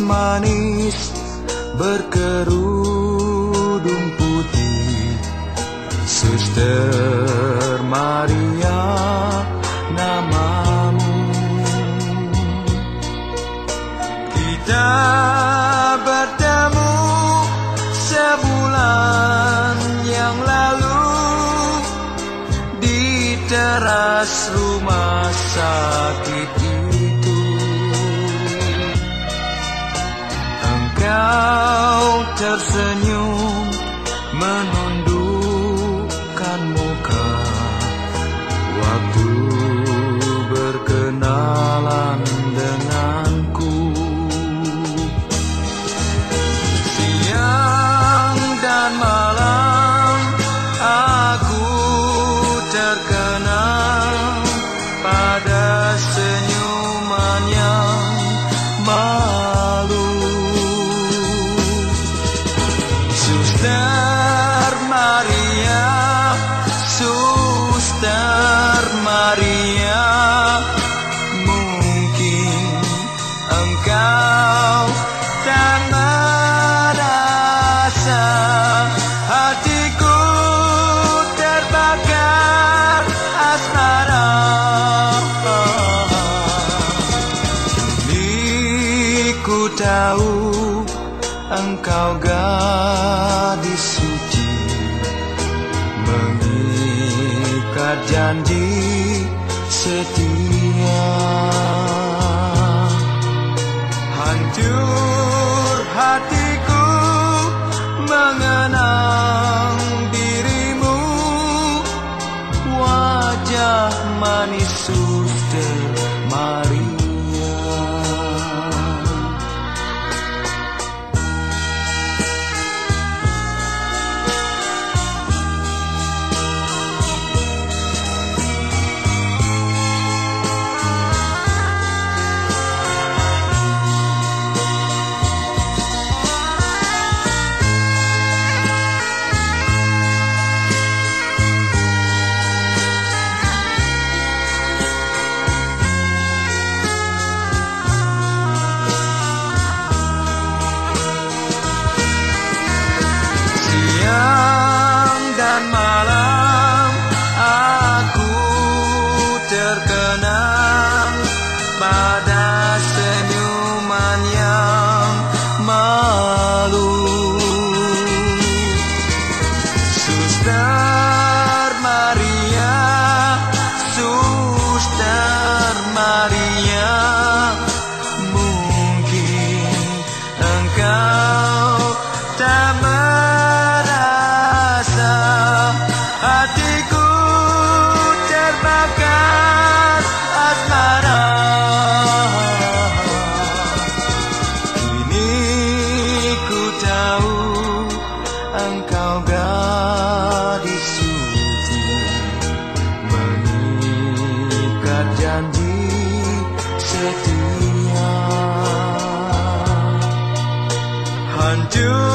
manis berkerudung putih. Suster Maria namamu. Kita bertemu sebulan yang lalu Di teras rumah sakit tersenyum menunggu engkau tak merasa Hatiku terbakar asmara ku tahu engkau gadis suci Mengikat janji setia Hancur mengenang dirimu. Wajah manis suster setia Hancur